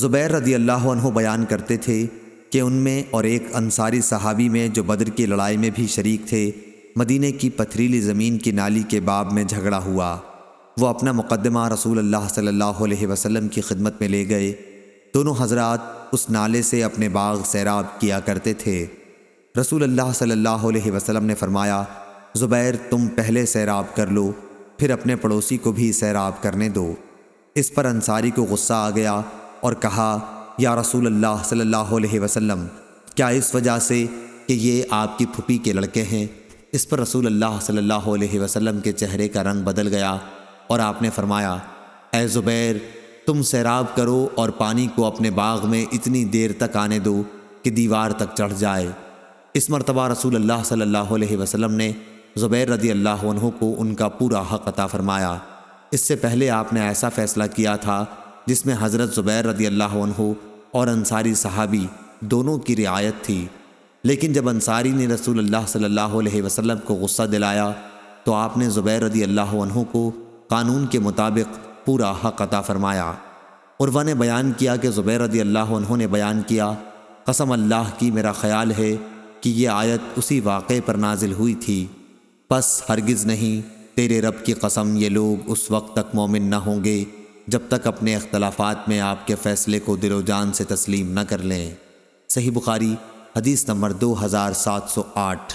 زبیر رضی اللہ عنہ بیان کرتے تھے کہ ان میں اور ایک انصاری صحابی میں جو بدر کی لڑائی میں بھی شریک تھے، مدینہ کی پتھریلی زمین کی نالی کے باب میں جھگڑا ہوا۔ وہ اپنا مقدمہ رسول اللہ صلی اللہ علیہ وسلم کی خدمت میں لے گئے۔ دونوں حضرات اس نالے سے اپنے باغ سیراب کیا کرتے تھے۔ رسول اللہ صلی اللہ علیہ وسلم نے فرمایا، زبیر، تم پہلے سیراب کر لو، پھر اپنے پڑوسی کو بھی سیراب کرنے دو۔ اس پر انصاری کو غصہ آ گیا۔ اور کہا، یا رسول اللہ صلی اللہ علیہ وسلم، کیا اس وجہ سے کہ یہ آپ کی پھپھی کے لڑکے ہیں؟ اس پر رسول اللہ صلی اللہ علیہ وسلم کے چہرے کا رنگ بدل گیا اور آپ نے فرمایا، اے زبیر، تم سیراب کرو اور پانی کو اپنے باغ میں اتنی دیر تک آنے دو کہ دیوار تک چڑھ جائے۔ اس مرتبہ رسول اللہ صلی اللہ علیہ وسلم نے زبیر رضی اللہ عنہ کو ان کا پورا حق عطا فرمایا۔ اس سے پہلے آپ نے ایسا فیصلہ کیا تھا جس میں حضرت زبیر رضی اللہ عنہ اور انصاری صحابی دونوں کی رعایت تھی۔ لیکن جب انصاری نے رسول اللہ صلی اللہ علیہ وسلم کو غصہ دلایا، تو آپ نے زبیر رضی اللہ عنہ کو قانون کے مطابق پورا حق عطا فرمایا۔ عروا نے بیان کیا کہ زبیر رضی اللہ عنہ نے بیان کیا، قسم اللہ کی میرا خیال ہے کہ یہ آیت اسی واقعے پر نازل ہوئی تھی۔ پس ہرگز نہیں، تیرے رب کی قسم یہ لوگ اس وقت تک مومن نہ ہوں گے۔ جب تک اپنے اختلافات میں آپ کے فیصلے کو دل و جان سے تسلیم نہ کر لیں۔ صحیح بخاری، حدیث نمبر دو ہزار سات سو آٹھ۔